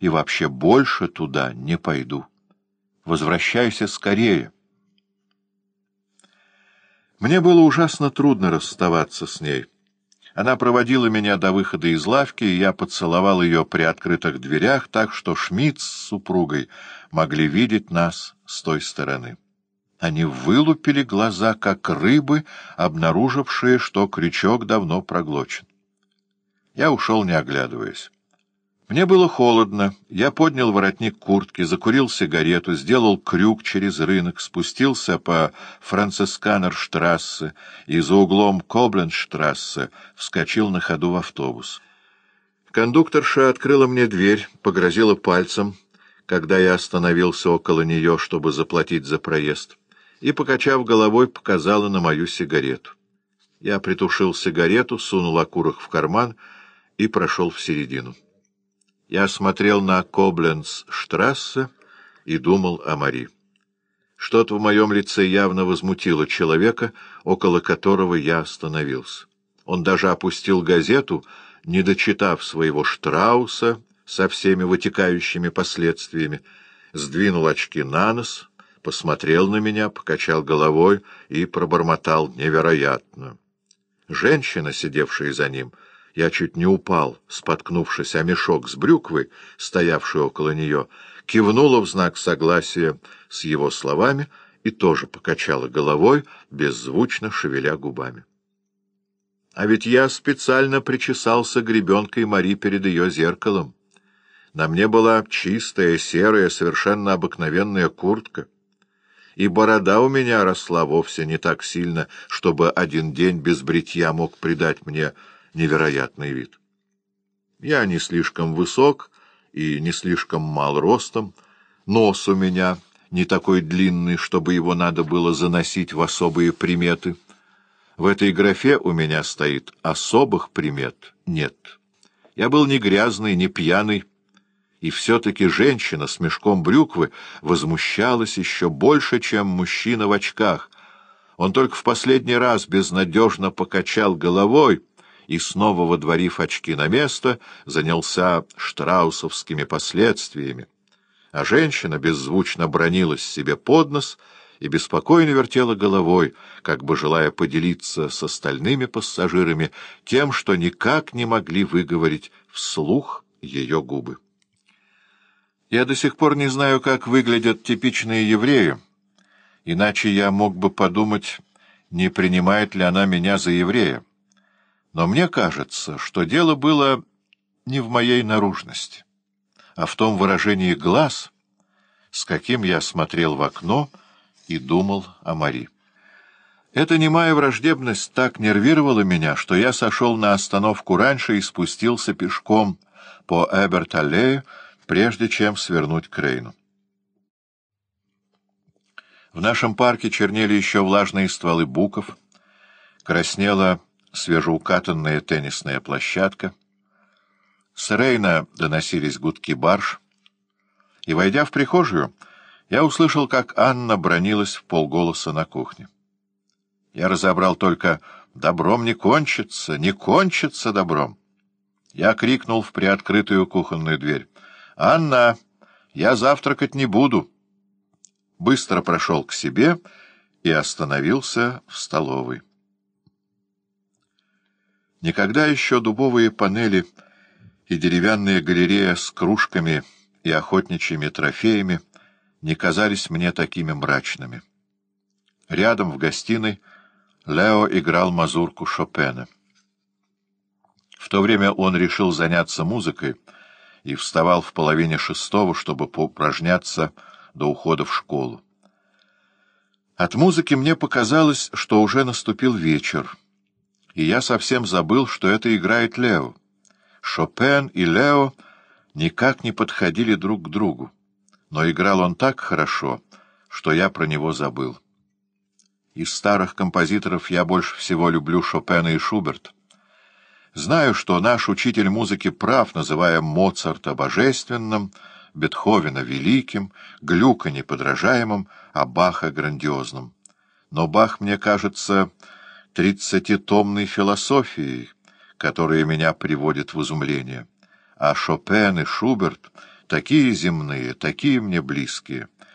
и вообще больше туда не пойду. Возвращайся скорее. Мне было ужасно трудно расставаться с ней. Она проводила меня до выхода из лавки, и я поцеловал ее при открытых дверях, так что Шмидт с супругой могли видеть нас с той стороны. Они вылупили глаза, как рыбы, обнаружившие, что крючок давно проглочен. Я ушел, не оглядываясь. Мне было холодно. Я поднял воротник куртки, закурил сигарету, сделал крюк через рынок, спустился по Францисканерштрассе и за углом Кобленштрассе вскочил на ходу в автобус. Кондукторша открыла мне дверь, погрозила пальцем, когда я остановился около нее, чтобы заплатить за проезд, и, покачав головой, показала на мою сигарету. Я притушил сигарету, сунул окурок в карман и прошел в середину. Я смотрел на Кобленц-штрассе и думал о Мари. Что-то в моем лице явно возмутило человека, около которого я остановился. Он даже опустил газету, не дочитав своего Штрауса со всеми вытекающими последствиями, сдвинул очки на нос, посмотрел на меня, покачал головой и пробормотал невероятно. Женщина, сидевшая за ним, — я чуть не упал, споткнувшись о мешок с брюквы, стоявший около нее, кивнула в знак согласия с его словами и тоже покачала головой, беззвучно шевеля губами. А ведь я специально причесался гребенкой Мари перед ее зеркалом. На мне была чистая, серая, совершенно обыкновенная куртка. И борода у меня росла вовсе не так сильно, чтобы один день без бритья мог придать мне невероятный вид. Я не слишком высок и не слишком мал ростом, нос у меня не такой длинный, чтобы его надо было заносить в особые приметы. В этой графе у меня стоит особых примет нет. Я был не грязный, не пьяный, и все-таки женщина с мешком брюквы возмущалась еще больше, чем мужчина в очках. Он только в последний раз безнадежно покачал головой — и, снова водворив очки на место, занялся штраусовскими последствиями. А женщина беззвучно бронилась себе под нос и беспокойно вертела головой, как бы желая поделиться с остальными пассажирами тем, что никак не могли выговорить вслух ее губы. Я до сих пор не знаю, как выглядят типичные евреи, иначе я мог бы подумать, не принимает ли она меня за еврея. Но мне кажется, что дело было не в моей наружности, а в том выражении глаз, с каким я смотрел в окно и думал о Мари. Эта немая враждебность так нервировала меня, что я сошел на остановку раньше и спустился пешком по Эберт-аллею, прежде чем свернуть к Рейну. В нашем парке чернели еще влажные стволы буков, краснела свежеукатанная теннисная площадка. С Рейна доносились гудки барж, и, войдя в прихожую, я услышал, как Анна бронилась в полголоса на кухне. Я разобрал только «добром не кончится, не кончится добром». Я крикнул в приоткрытую кухонную дверь. «Анна, я завтракать не буду!» Быстро прошел к себе и остановился в столовой. Никогда еще дубовые панели и деревянная галерея с кружками и охотничьими трофеями не казались мне такими мрачными. Рядом в гостиной Лео играл мазурку Шопена. В то время он решил заняться музыкой и вставал в половине шестого, чтобы поупражняться до ухода в школу. От музыки мне показалось, что уже наступил вечер и я совсем забыл, что это играет Лео. Шопен и Лео никак не подходили друг к другу, но играл он так хорошо, что я про него забыл. Из старых композиторов я больше всего люблю Шопена и Шуберт. Знаю, что наш учитель музыки прав, называя Моцарта божественным, Бетховена великим, Глюка неподражаемым, а Баха грандиозным. Но Бах, мне кажется, тридцатитомной философией, которая меня приводит в изумление, а Шопен и Шуберт такие земные, такие мне близкие.